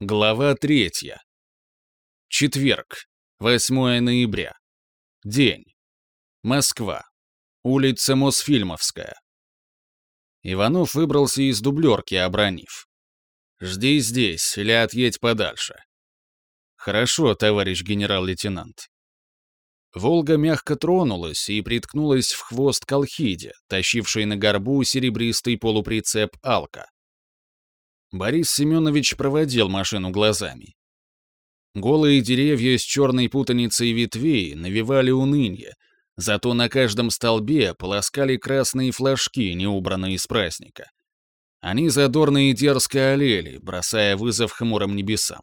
Глава третья. Четверг, 8 ноября. День. Москва. Улица Мосфильмовская. Иванов выбрался из дублерки, обронив. «Жди здесь или отъедь подальше». «Хорошо, товарищ генерал-лейтенант». Волга мягко тронулась и приткнулась в хвост колхиде, тащившей на горбу серебристый полуприцеп «Алка». Борис Семенович проводил машину глазами. Голые деревья с черной путаницей ветвей навевали уныние, зато на каждом столбе полоскали красные флажки, не убранные с праздника. Они задорно и дерзко олели, бросая вызов хмурым небесам.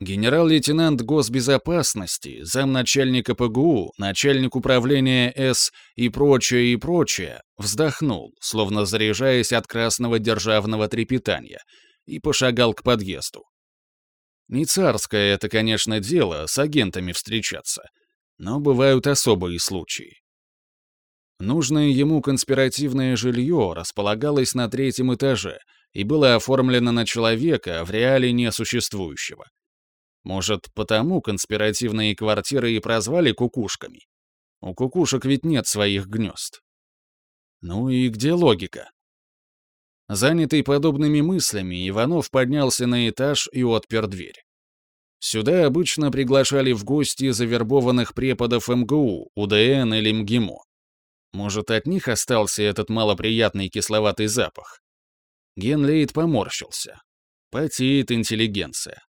Генерал-лейтенант госбезопасности, замначальника ПГУ, начальник управления С и прочее, и прочее, вздохнул, словно заряжаясь от красного державного трепетания, и пошагал к подъезду. Не царское это, конечно, дело с агентами встречаться, но бывают особые случаи. Нужное ему конспиративное жилье располагалось на третьем этаже и было оформлено на человека в реале несуществующего. Может, потому конспиративные квартиры и прозвали кукушками? У кукушек ведь нет своих гнезд. Ну и где логика? Занятый подобными мыслями, Иванов поднялся на этаж и отпер дверь. Сюда обычно приглашали в гости завербованных преподов МГУ, УДН или МГИМО. Может, от них остался этот малоприятный кисловатый запах? Генлейд поморщился. Потеет интеллигенция.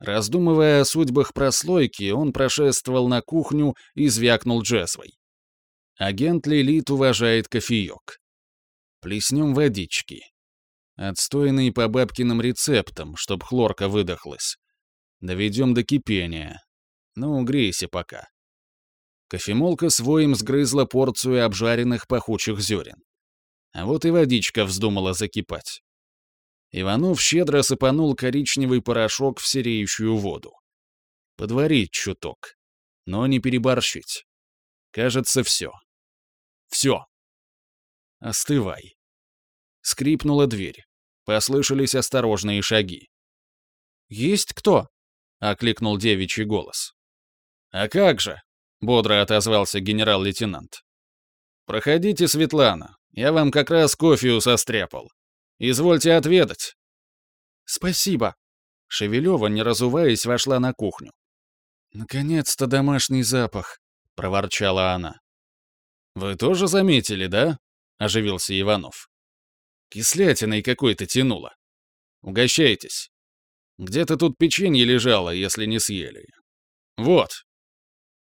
Раздумывая о судьбах прослойки, он прошествовал на кухню и звякнул джезвой. Агент Лилит уважает кофеек. Плеснем водички. Отстойный по бабкиным рецептам, чтоб хлорка выдохлась. Доведем до кипения. Ну, грейся пока. Кофемолка своим сгрызла порцию обжаренных пахучих зерен. А вот и водичка вздумала закипать. Иванов щедро сыпанул коричневый порошок в сереющую воду. Подварить чуток, но не переборщить. Кажется, все. Все. Остывай. Скрипнула дверь. Послышались осторожные шаги. «Есть кто?» — окликнул девичий голос. «А как же?» — бодро отозвался генерал-лейтенант. «Проходите, Светлана, я вам как раз кофею состряпал. Извольте отведать». «Спасибо». Шевелева, не разуваясь, вошла на кухню. «Наконец-то домашний запах», — проворчала она. «Вы тоже заметили, да?» — оживился Иванов. «Кислятиной какой-то тянуло. Угощайтесь. Где-то тут печенье лежало, если не съели. Вот».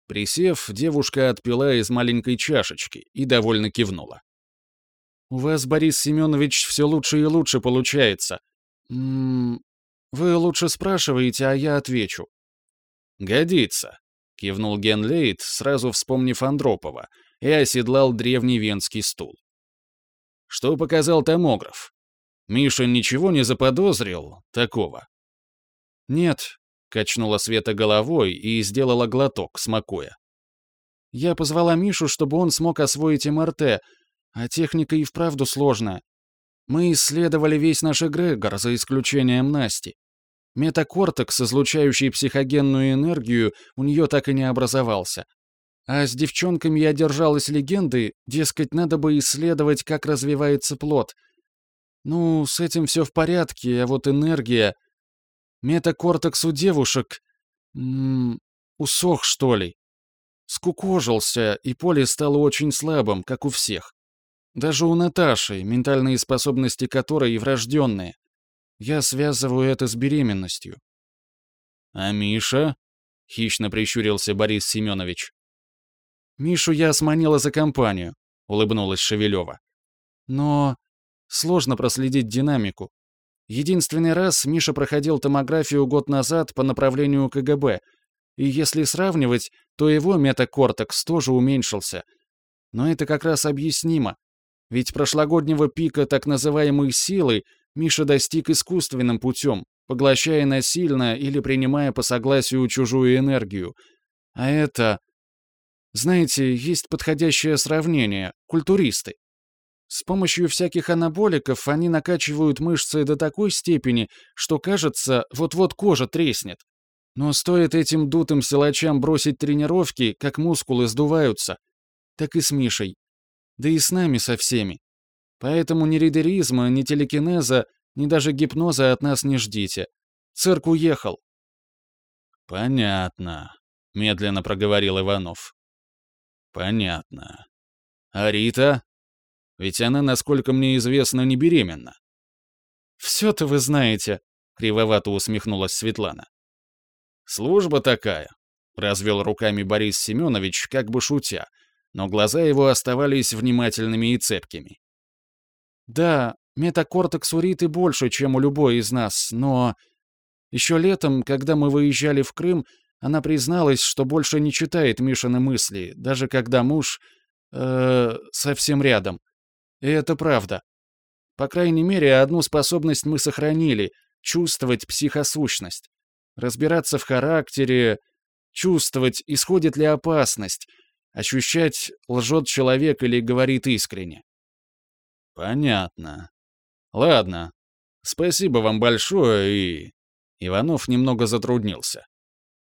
Присев, девушка отпила из маленькой чашечки и довольно кивнула. У вас, Борис Семенович, все лучше и лучше получается. М -м, вы лучше спрашиваете, а я отвечу. Годится, кивнул Генлейт, сразу вспомнив Андропова, и оседлал древний венский стул. Что показал томограф? Миша ничего не заподозрил такого? Нет, качнула Света головой и сделала глоток, смакуя. Я позвала Мишу, чтобы он смог освоить МРТ, а техника и вправду сложная. Мы исследовали весь наш эгрегор, за исключением Насти. Метакортекс, излучающий психогенную энергию, у нее так и не образовался. А с девчонками я держалась легенды, дескать, надо бы исследовать, как развивается плод. Ну, с этим все в порядке, а вот энергия... Метакортекс у девушек... М усох, что ли. Скукожился, и поле стало очень слабым, как у всех. Даже у Наташи, ментальные способности которой врожденные. Я связываю это с беременностью. «А Миша?» — хищно прищурился Борис Семенович. «Мишу я сманила за компанию», — улыбнулась Шевелева. «Но сложно проследить динамику. Единственный раз Миша проходил томографию год назад по направлению КГБ, и если сравнивать, то его метакортекс тоже уменьшился. Но это как раз объяснимо. Ведь прошлогоднего пика так называемой силы Миша достиг искусственным путем, поглощая насильно или принимая по согласию чужую энергию. А это... Знаете, есть подходящее сравнение — культуристы. С помощью всяких анаболиков они накачивают мышцы до такой степени, что, кажется, вот-вот кожа треснет. Но стоит этим дутым силачам бросить тренировки, как мускулы сдуваются. Так и с Мишей. Да и с нами со всеми. Поэтому ни ридеризма, ни телекинеза, ни даже гипноза от нас не ждите. Цирк уехал. «Понятно», — медленно проговорил Иванов. «Понятно. А Рита? Ведь она, насколько мне известно, не беременна». «Все-то вы знаете», — кривовато усмехнулась Светлана. «Служба такая», — развел руками Борис Семенович, как бы шутя, но глаза его оставались внимательными и цепкими. «Да, метакортекс у Риты больше, чем у любой из нас, но еще летом, когда мы выезжали в Крым, она призналась, что больше не читает Мишины мысли, даже когда муж... Э, совсем рядом. И это правда. По крайней мере, одну способность мы сохранили — чувствовать психосущность. Разбираться в характере, чувствовать, исходит ли опасность, ощущать, лжет человек или говорит искренне. Понятно. Ладно. Спасибо вам большое и... Иванов немного затруднился.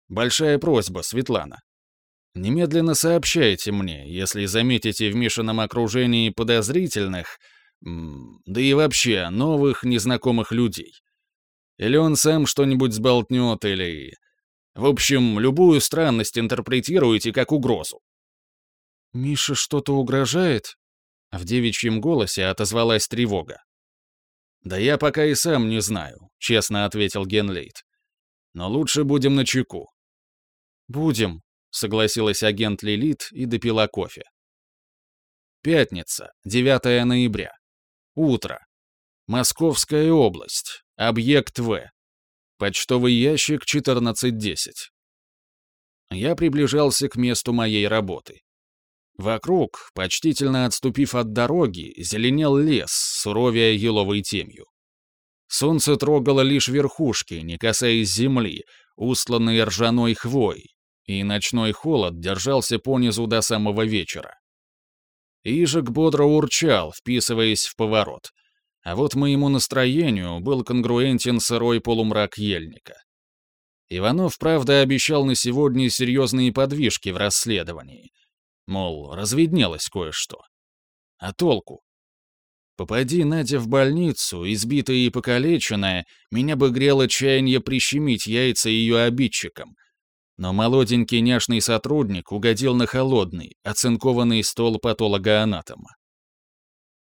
«Большая просьба, Светлана. Немедленно сообщайте мне, если заметите в Мишином окружении подозрительных, да и вообще новых незнакомых людей. Или он сам что-нибудь сболтнет, или... В общем, любую странность интерпретируйте как угрозу». «Миша что-то угрожает?» В девичьем голосе отозвалась тревога. «Да я пока и сам не знаю», — честно ответил Генлейт. «Но лучше будем на чеку». «Будем», — согласилась агент Лилит и допила кофе. Пятница, 9 ноября. Утро. Московская область. Объект В. Почтовый ящик 1410. Я приближался к месту моей работы. Вокруг, почтительно отступив от дороги, зеленел лес, суровия еловой темью. Солнце трогало лишь верхушки, не касаясь земли, устланной ржаной хвой, и ночной холод держался понизу до самого вечера. Ижик бодро урчал, вписываясь в поворот, а вот моему настроению был конгруентен сырой полумрак ельника. Иванов, правда, обещал на сегодня серьезные подвижки в расследовании — Мол, разведнелось кое-что. А толку? Попади Надя в больницу, избитая и покалеченная, меня бы грело чаяние прищемить яйца ее обидчикам. Но молоденький няшный сотрудник угодил на холодный, оцинкованный стол патолога-анатома.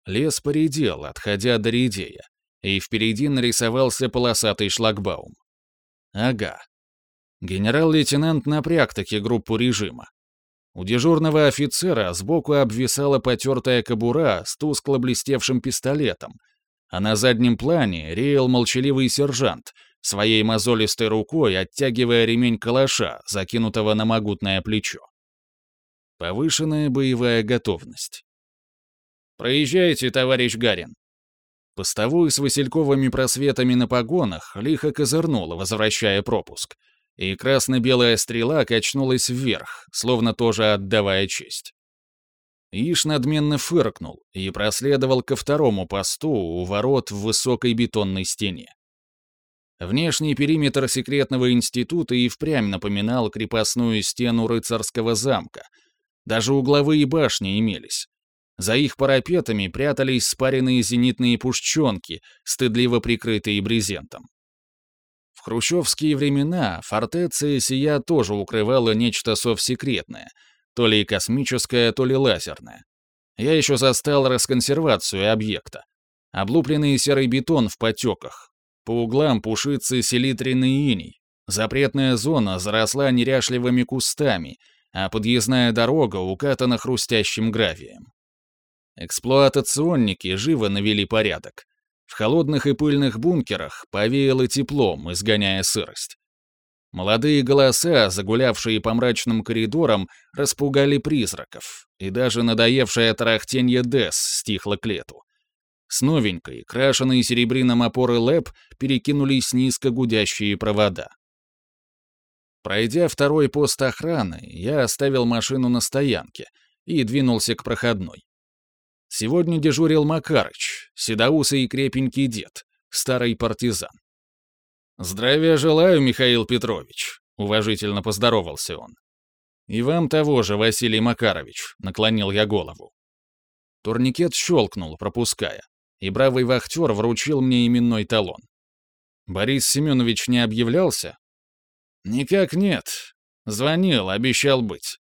Лес поредел, отходя до редея, и впереди нарисовался полосатый шлагбаум. Ага. Генерал-лейтенант напряг таки группу режима. У дежурного офицера сбоку обвисала потертая кобура с тускло блестевшим пистолетом, а на заднем плане реял молчаливый сержант, своей мозолистой рукой оттягивая ремень калаша, закинутого на могутное плечо. Повышенная боевая готовность. «Проезжайте, товарищ Гарин». Постовой с васильковыми просветами на погонах лихо козырнул, возвращая пропуск — и красно-белая стрела качнулась вверх, словно тоже отдавая честь. Иш надменно фыркнул и проследовал ко второму посту у ворот в высокой бетонной стене. Внешний периметр секретного института и впрямь напоминал крепостную стену рыцарского замка. Даже угловые башни имелись. За их парапетами прятались спаренные зенитные пушченки, стыдливо прикрытые брезентом. В хрущевские времена фортеция сия тоже укрывала нечто совсекретное, то ли космическое, то ли лазерное. Я еще застал расконсервацию объекта. Облупленный серый бетон в потеках. По углам пушится селитренный иней. Запретная зона заросла неряшливыми кустами, а подъездная дорога укатана хрустящим гравием. Эксплуатационники живо навели порядок. В холодных и пыльных бункерах повеяло теплом, изгоняя сырость. Молодые голоса, загулявшие по мрачным коридорам, распугали призраков, и даже надоевшее тарахтенье Дес стихло к лету. С новенькой, крашеной серебрином опоры ЛЭП, перекинулись низко гудящие провода. Пройдя второй пост охраны, я оставил машину на стоянке и двинулся к проходной. Сегодня дежурил Макарыч, седоусый и крепенький дед, старый партизан. «Здравия желаю, Михаил Петрович», — уважительно поздоровался он. «И вам того же, Василий Макарович», — наклонил я голову. Турникет щелкнул, пропуская, и бравый вахтер вручил мне именной талон. «Борис Семенович не объявлялся?» «Никак нет. Звонил, обещал быть».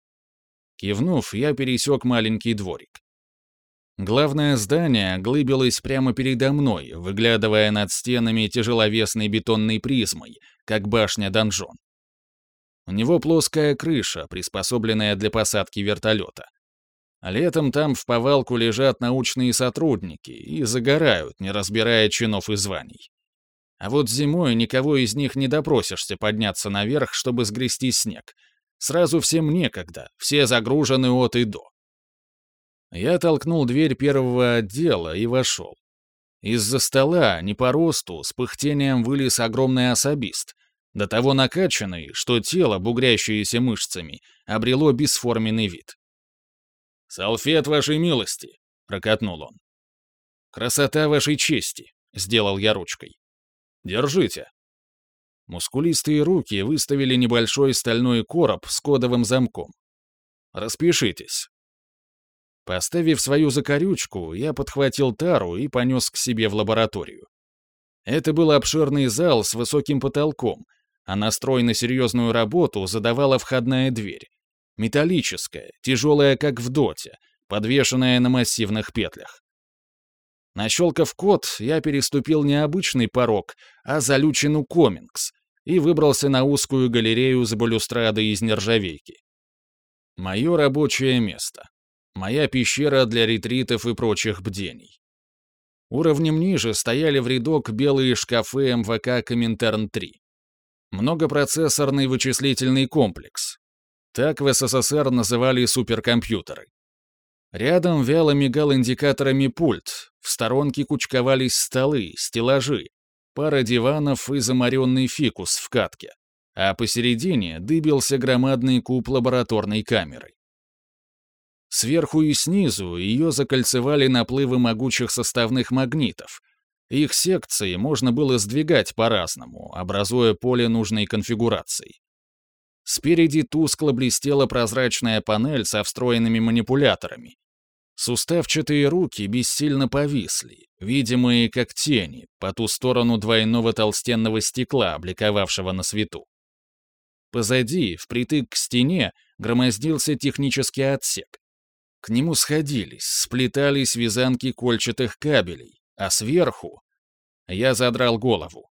Кивнув, я пересек маленький дворик. Главное здание глыбилось прямо передо мной, выглядывая над стенами тяжеловесной бетонной призмой, как башня-донжон. У него плоская крыша, приспособленная для посадки вертолета. Летом там в повалку лежат научные сотрудники и загорают, не разбирая чинов и званий. А вот зимой никого из них не допросишься подняться наверх, чтобы сгрести снег. Сразу всем некогда, все загружены от и до. Я толкнул дверь первого отдела и вошел. Из-за стола, не по росту, с пыхтением вылез огромный особист, до того накачанный, что тело, бугрящееся мышцами, обрело бесформенный вид. «Салфет вашей милости», — прокатнул он. «Красота вашей чести», — сделал я ручкой. «Держите». Мускулистые руки выставили небольшой стальной короб с кодовым замком. «Распишитесь». Поставив свою закорючку, я подхватил тару и понес к себе в лабораторию. Это был обширный зал с высоким потолком, а настрой на серьезную работу задавала входная дверь. Металлическая, тяжелая как в доте, подвешенная на массивных петлях. Нащелкав код, я переступил не обычный порог, а залючину комингс и выбрался на узкую галерею с балюстрадой из нержавейки. Мое рабочее место. Моя пещера для ретритов и прочих бдений. Уровнем ниже стояли в рядок белые шкафы МВК Коминтерн-3. Многопроцессорный вычислительный комплекс. Так в СССР называли суперкомпьютеры. Рядом вяло мигал индикаторами пульт, в сторонке кучковались столы, стеллажи, пара диванов и замаренный фикус в катке, а посередине дыбился громадный куб лабораторной камеры. Сверху и снизу ее закольцевали наплывы могучих составных магнитов. Их секции можно было сдвигать по-разному, образуя поле нужной конфигурации. Спереди тускло блестела прозрачная панель со встроенными манипуляторами. Суставчатые руки бессильно повисли, видимые как тени, по ту сторону двойного толстенного стекла, обликовавшего на свету. Позади, впритык к стене, громоздился технический отсек. К нему сходились, сплетались вязанки кольчатых кабелей, а сверху... Я задрал голову.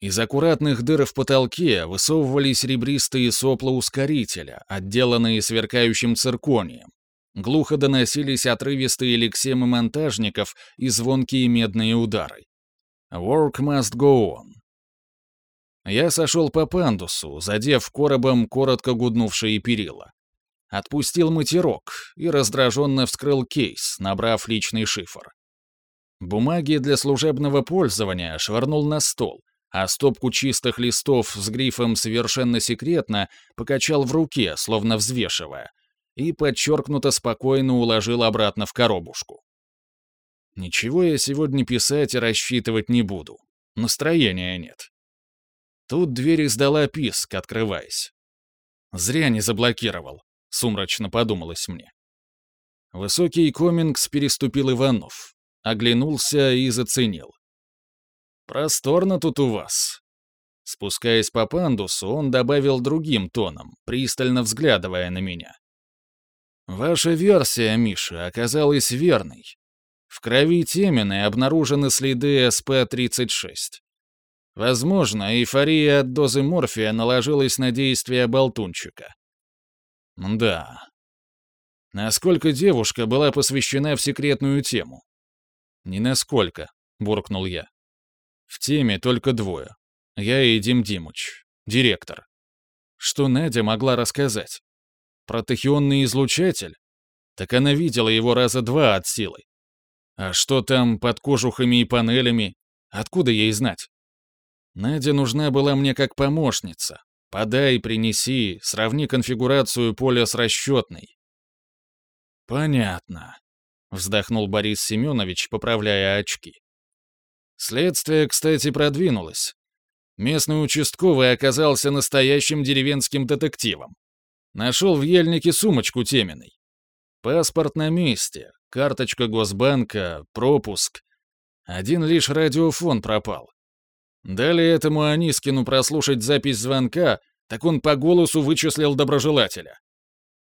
Из аккуратных дыр в потолке высовывались ребристые сопла ускорителя, отделанные сверкающим цирконием. Глухо доносились отрывистые лексемы монтажников и звонкие медные удары. «Work must go on». Я сошел по пандусу, задев коробом коротко гуднувшие перила. Отпустил матерок и раздраженно вскрыл кейс, набрав личный шифр. Бумаги для служебного пользования швырнул на стол, а стопку чистых листов с грифом «Совершенно секретно» покачал в руке, словно взвешивая, и подчеркнуто спокойно уложил обратно в коробушку. Ничего я сегодня писать и рассчитывать не буду. Настроения нет. Тут дверь издала писк, открываясь. Зря не заблокировал. — сумрачно подумалось мне. Высокий комингс переступил Иванов, оглянулся и заценил. «Просторно тут у вас». Спускаясь по пандусу, он добавил другим тоном, пристально взглядывая на меня. «Ваша версия, Миша, оказалась верной. В крови Темины обнаружены следы СП-36. Возможно, эйфория от дозы морфия наложилась на действие болтунчика. Да. Насколько девушка была посвящена в секретную тему? Не насколько, буркнул я. В теме только двое. Я и Дим Димыч, директор. Что Надя могла рассказать? Про тахионный излучатель? Так она видела его раза два от силы. А что там под кожухами и панелями? Откуда ей знать? Надя нужна была мне как помощница, Подай, принеси, сравни конфигурацию поля с расчетной. Понятно. — вздохнул Борис Семенович, поправляя очки. Следствие, кстати, продвинулось. Местный участковый оказался настоящим деревенским детективом. Нашел в ельнике сумочку теменной. Паспорт на месте, карточка Госбанка, пропуск. Один лишь радиофон пропал. Дали этому Анискину прослушать запись звонка, так он по голосу вычислил доброжелателя.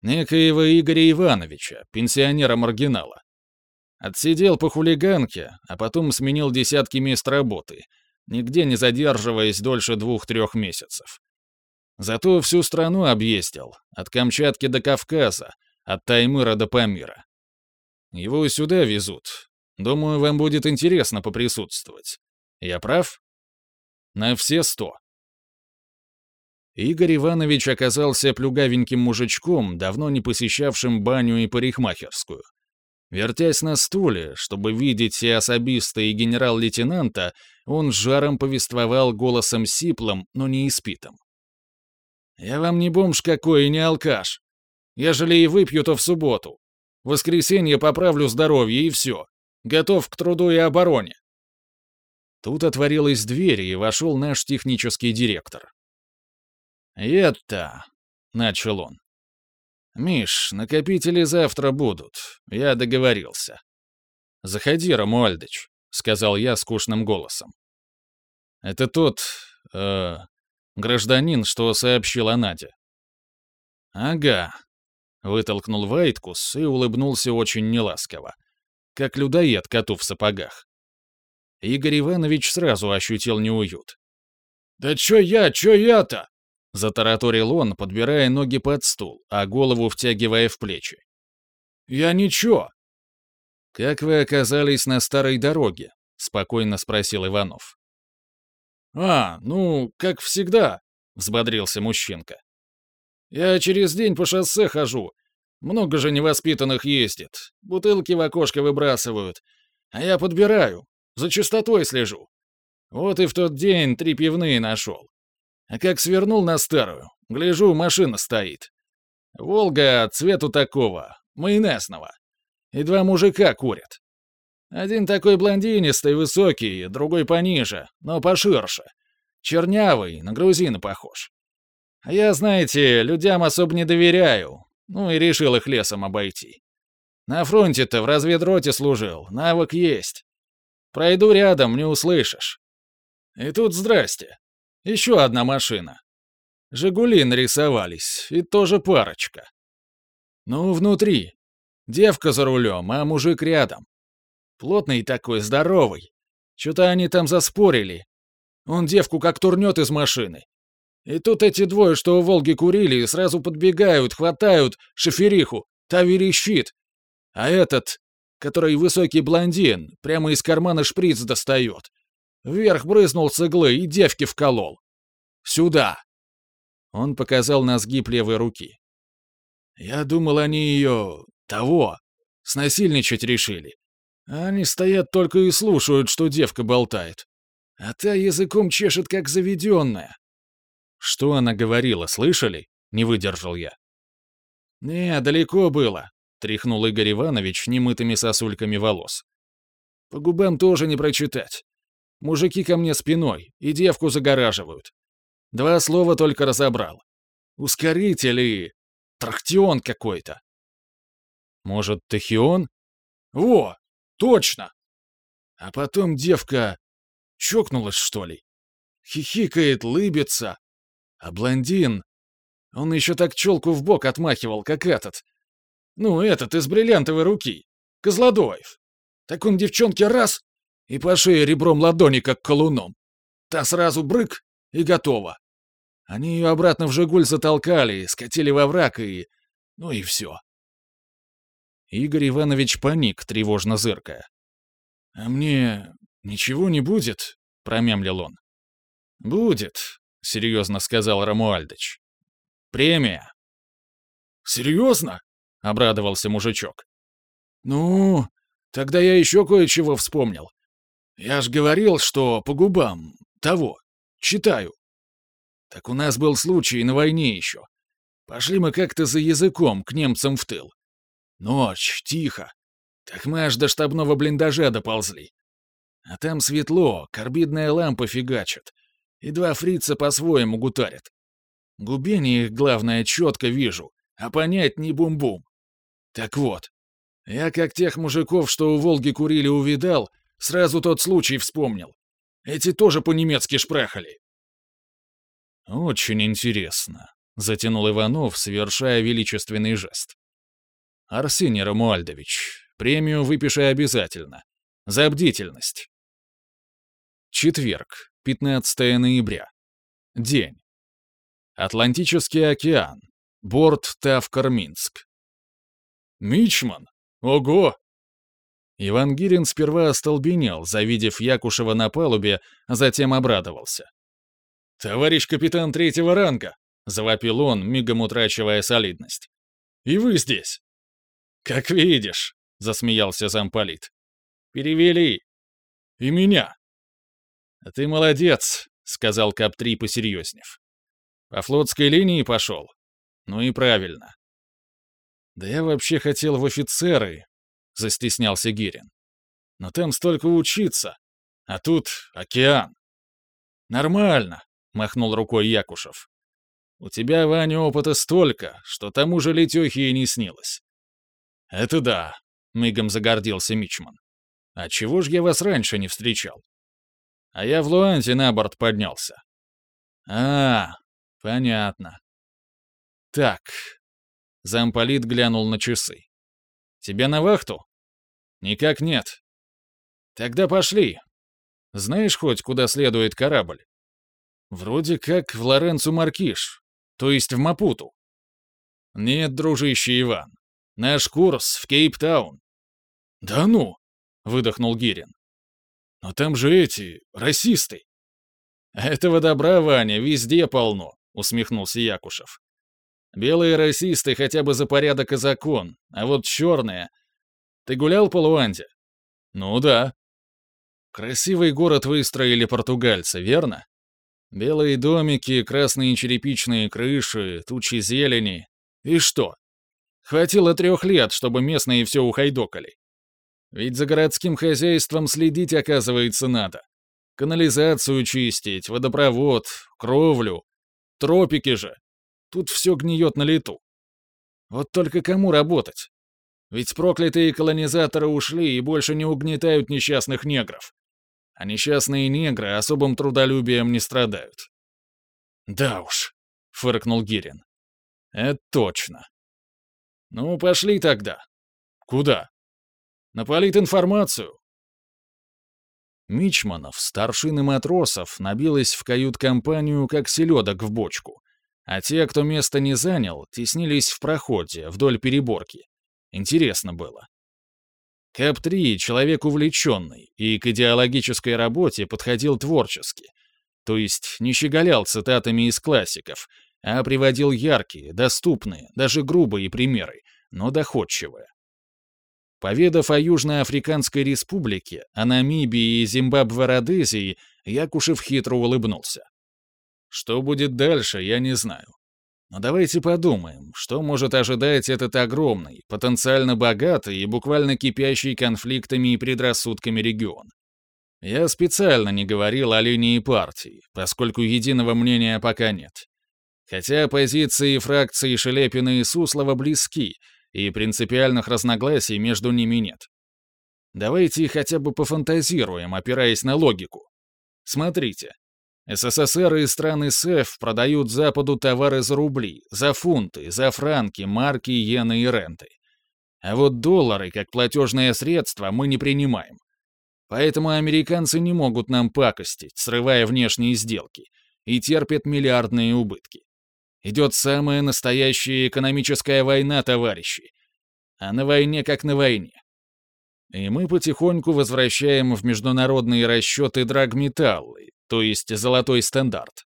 Некоего Игоря Ивановича, пенсионера-маргинала. Отсидел по хулиганке, а потом сменил десятки мест работы, нигде не задерживаясь дольше двух-трех месяцев. Зато всю страну объездил, от Камчатки до Кавказа, от Таймыра до Памира. Его сюда везут. Думаю, вам будет интересно поприсутствовать. Я прав? На все сто. Игорь Иванович оказался плюгавеньким мужичком, давно не посещавшим баню и парикмахерскую. Вертясь на стуле, чтобы видеть и особиста, и генерал-лейтенанта, он с жаром повествовал голосом сиплым, но не испитым. «Я вам не бомж какой и не алкаш. Ежели и выпью, то в субботу. В воскресенье поправлю здоровье и все. Готов к труду и обороне». Тут отворилась дверь, и вошел наш технический директор. «Это...» — начал он. «Миш, накопители завтра будут. Я договорился». «Заходи, Рамуальдыч», — сказал я скучным голосом. «Это тот... Э, гражданин, что сообщил о Наде». «Ага», — вытолкнул Вайткус и улыбнулся очень неласково, как людоед коту в сапогах. Игорь Иванович сразу ощутил неуют. «Да чё я, чё я-то?» Затараторил он, подбирая ноги под стул, а голову втягивая в плечи. «Я ничего». «Как вы оказались на старой дороге?» — спокойно спросил Иванов. «А, ну, как всегда», — взбодрился мужчинка. «Я через день по шоссе хожу. Много же невоспитанных ездит. Бутылки в окошко выбрасывают. А я подбираю. За чистотой слежу. Вот и в тот день три пивные нашел. А как свернул на старую, гляжу, машина стоит. «Волга» цвету такого, майонезного. И два мужика курят. Один такой блондинистый, высокий, другой пониже, но поширше. Чернявый, на грузина похож. А я, знаете, людям особо не доверяю, ну и решил их лесом обойти. На фронте-то в разведроте служил, навык есть. Пройду рядом, не услышишь. И тут здрасте. Еще одна машина. «Жигули» нарисовались, и тоже парочка. Ну, внутри. Девка за рулем, а мужик рядом. Плотный такой, здоровый. Что-то они там заспорили. Он девку как турнет из машины. И тут эти двое, что у Волги курили, сразу подбегают, хватают шофериху, та верещит. А этот, который высокий блондин, прямо из кармана шприц достает. Вверх брызнул с иглы и девки вколол. Сюда!» Он показал на сгиб левой руки. «Я думал, они ее... того... снасильничать решили. Они стоят только и слушают, что девка болтает. А та языком чешет, как заведенная». «Что она говорила, слышали?» — не выдержал я. «Не, далеко было», — тряхнул Игорь Иванович немытыми сосульками волос. «По губам тоже не прочитать. Мужики ко мне спиной и девку загораживают. Два слова только разобрал. Ускоритель и... Трактион какой-то. Может, тахион? Во, точно! А потом девка чокнулась, что ли? Хихикает, лыбится. А блондин... Он еще так челку в бок отмахивал, как этот. Ну, этот из бриллиантовой руки. Козлодоев. Так он девчонке раз и по шее ребром ладони, как колуном. Та сразу брык и готова. Они ее обратно в «Жигуль» затолкали, скатили во враг и... ну и все. Игорь Иванович паник, тревожно зыркая. «А мне ничего не будет?» — промямлил он. «Будет», — серьезно сказал Рамуальдыч. «Премия». «Серьезно?» — обрадовался мужичок. «Ну, тогда я еще кое-чего вспомнил. Я ж говорил, что по губам того. Читаю. Так у нас был случай на войне еще. Пошли мы как-то за языком к немцам в тыл. Ночь, тихо. Так мы аж до штабного блиндажа доползли. А там светло, карбидная лампа фигачит. И два фрица по-своему гутарят. Губение их, главное, четко вижу, а понять не бум-бум. Так вот, я как тех мужиков, что у Волги курили, увидал, сразу тот случай вспомнил. Эти тоже по-немецки шпрахали. «Очень интересно», — затянул Иванов, совершая величественный жест. «Арсений Рамуальдович, премию выпиши обязательно. За бдительность». Четверг, 15 ноября. День. Атлантический океан. Борт Тавкар-Минск. «Мичман! Ого!» Иван Гирин сперва остолбенел, завидев Якушева на палубе, а затем обрадовался. «Товарищ капитан третьего ранга!» — завопил он, мигом утрачивая солидность. «И вы здесь?» «Как видишь», — засмеялся замполит. «Перевели. И меня». «Ты молодец», — сказал Кап-3, посерьезнев. «По флотской линии пошел. Ну и правильно». «Да я вообще хотел в офицеры», — застеснялся Гирин. «Но там столько учиться, а тут океан». «Нормально», — махнул рукой Якушев. «У тебя, Ваня, опыта столько, что тому же Летехе и не снилось». «Это да», — мигом загордился Мичман. «А чего ж я вас раньше не встречал?» «А я в Луанте на борт поднялся». «А, понятно». «Так». Замполит глянул на часы. «Тебе на вахту?» «Никак нет». «Тогда пошли. Знаешь хоть, куда следует корабль?» Вроде как в Лоренцу Маркиш, то есть в Мапуту. Нет, дружище Иван, наш курс в Кейптаун. Да ну, выдохнул Гирин. Но там же эти, расисты. Этого добра, Ваня, везде полно, усмехнулся Якушев. Белые расисты хотя бы за порядок и закон, а вот черные... Ты гулял по Луанде? Ну да. Красивый город выстроили португальцы, верно? Белые домики, красные черепичные крыши, тучи зелени. И что? Хватило трех лет, чтобы местные все ухайдокали. Ведь за городским хозяйством следить, оказывается, надо. Канализацию чистить, водопровод, кровлю. Тропики же. Тут все гниет на лету. Вот только кому работать? Ведь проклятые колонизаторы ушли и больше не угнетают несчастных негров а несчастные негры особым трудолюбием не страдают. «Да уж», — фыркнул Гирин. «Это точно». «Ну, пошли тогда». «Куда?» «На политинформацию». Мичманов, старшин и матросов набилось в кают-компанию, как селедок в бочку, а те, кто место не занял, теснились в проходе, вдоль переборки. Интересно было. Кэп-3 — человек увлеченный и к идеологической работе подходил творчески. То есть не щеголял цитатами из классиков, а приводил яркие, доступные, даже грубые примеры, но доходчивые. Поведав о Южноафриканской республике, о Намибии и Зимбабве-Родезии, Якушев хитро улыбнулся. Что будет дальше, я не знаю. Но давайте подумаем, что может ожидать этот огромный, потенциально богатый и буквально кипящий конфликтами и предрассудками регион. Я специально не говорил о линии партии, поскольку единого мнения пока нет. Хотя позиции фракции Шелепина и Суслова близки, и принципиальных разногласий между ними нет. Давайте хотя бы пофантазируем, опираясь на логику. Смотрите, СССР и страны СЭФ продают Западу товары за рубли, за фунты, за франки, марки, иены и ренты. А вот доллары, как платежное средство, мы не принимаем. Поэтому американцы не могут нам пакостить, срывая внешние сделки, и терпят миллиардные убытки. Идет самая настоящая экономическая война, товарищи. А на войне как на войне. И мы потихоньку возвращаем в международные расчеты драгметаллы, то есть золотой стандарт.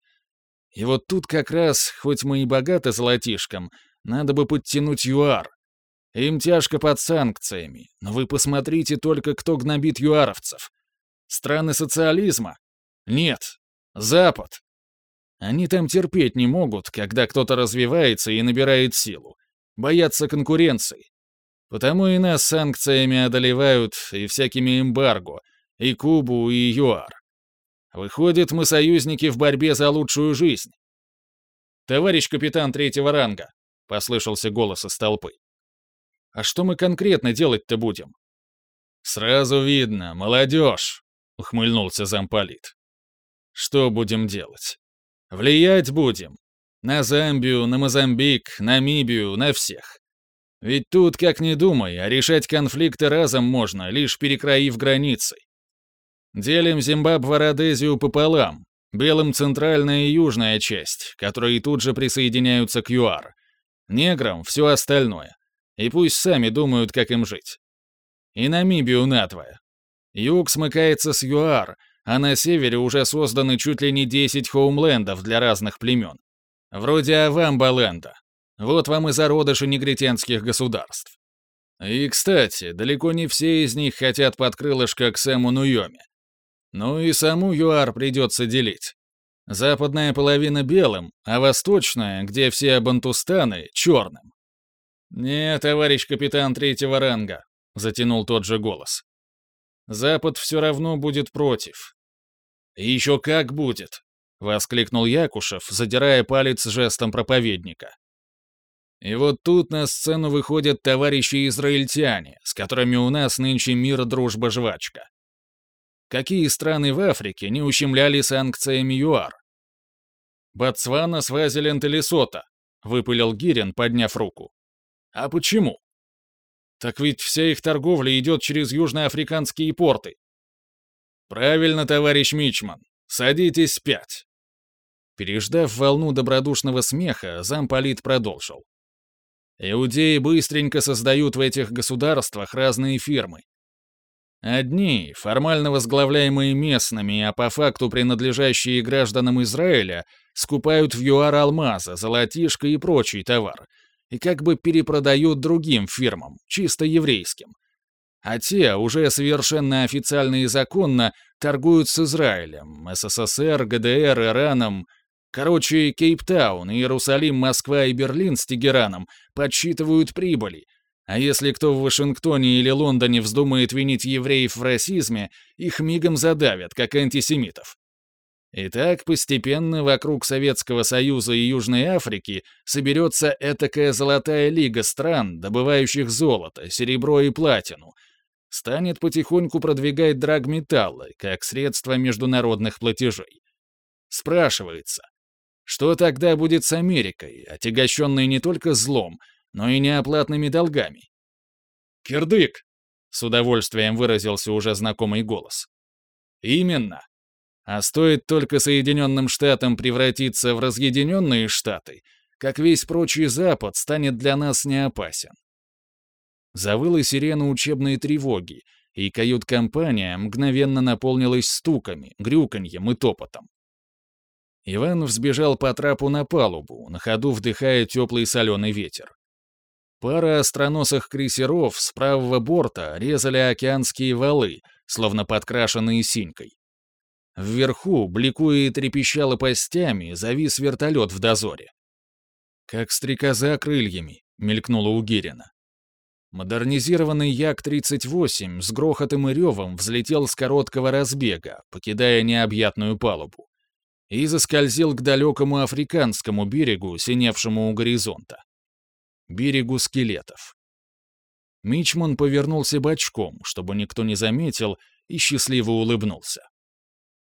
И вот тут как раз, хоть мы и богаты золотишком, надо бы подтянуть ЮАР. Им тяжко под санкциями, но вы посмотрите только, кто гнобит юаровцев. Страны социализма? Нет. Запад. Они там терпеть не могут, когда кто-то развивается и набирает силу. Боятся конкуренции. Потому и нас санкциями одолевают, и всякими эмбарго, и Кубу, и ЮАР. Выходит, мы союзники в борьбе за лучшую жизнь. «Товарищ капитан третьего ранга», — послышался голос из толпы. «А что мы конкретно делать-то будем?» «Сразу видно, молодежь», — ухмыльнулся замполит. «Что будем делать? Влиять будем. На Замбию, на Мозамбик, Намибию, на всех. Ведь тут, как ни думай, а решать конфликты разом можно, лишь перекроив границы. Делим Зимбабwe-Родезию пополам. Белым центральная и южная часть, которые тут же присоединяются к ЮАР. Неграм все остальное. И пусть сами думают, как им жить. И Намибию надвое. Юг смыкается с ЮАР, а на севере уже созданы чуть ли не 10 хоумлендов для разных племен. Вроде Авамбаленда. Вот вам и зародыши негритянских государств. И, кстати, далеко не все из них хотят под крылышко к Сэму Нуйоме. Ну и саму ЮАР придется делить. Западная половина белым, а восточная, где все бантустаны, черным. «Не, товарищ капитан третьего ранга», — затянул тот же голос. «Запад все равно будет против». «Еще как будет», — воскликнул Якушев, задирая палец жестом проповедника. И вот тут на сцену выходят товарищи-израильтяне, с которыми у нас нынче мир, дружба, жвачка. Какие страны в Африке не ущемляли санкциями ЮАР? «Ботсвана, Свазиленд и Лесото», — выпылил Гирин, подняв руку. «А почему?» «Так ведь вся их торговля идет через южноафриканские порты». «Правильно, товарищ Мичман. Садитесь пять». Переждав волну добродушного смеха, замполит продолжил. Иудеи быстренько создают в этих государствах разные фирмы, Одни, формально возглавляемые местными, а по факту принадлежащие гражданам Израиля, скупают в ЮАР алмаза, золотишко и прочий товар, и как бы перепродают другим фирмам, чисто еврейским. А те, уже совершенно официально и законно, торгуют с Израилем, СССР, ГДР, Ираном. Короче, Кейптаун, Иерусалим, Москва и Берлин с Тегераном подсчитывают прибыли, а если кто в Вашингтоне или Лондоне вздумает винить евреев в расизме, их мигом задавят, как антисемитов. И так постепенно вокруг Советского Союза и Южной Африки соберется этакая золотая лига стран, добывающих золото, серебро и платину, станет потихоньку продвигать драгметаллы, как средство международных платежей. Спрашивается, что тогда будет с Америкой, отягощенной не только злом, но и неоплатными долгами. «Кирдык!» — с удовольствием выразился уже знакомый голос. «Именно. А стоит только Соединенным Штатам превратиться в разъединенные Штаты, как весь прочий Запад станет для нас не опасен». Завыла сирена учебной тревоги, и кают-компания мгновенно наполнилась стуками, грюканьем и топотом. Иван взбежал по трапу на палубу, на ходу вдыхая теплый соленый ветер. Пара остроносых крейсеров с правого борта резали океанские валы, словно подкрашенные синькой. Вверху, бликуя и трепеща лопастями, завис вертолет в дозоре. «Как стрекоза крыльями», — мелькнула у Гирина. Модернизированный Як-38 с грохотом и ревом взлетел с короткого разбега, покидая необъятную палубу, и заскользил к далекому африканскому берегу, синевшему у горизонта берегу скелетов. Мичман повернулся бочком, чтобы никто не заметил, и счастливо улыбнулся.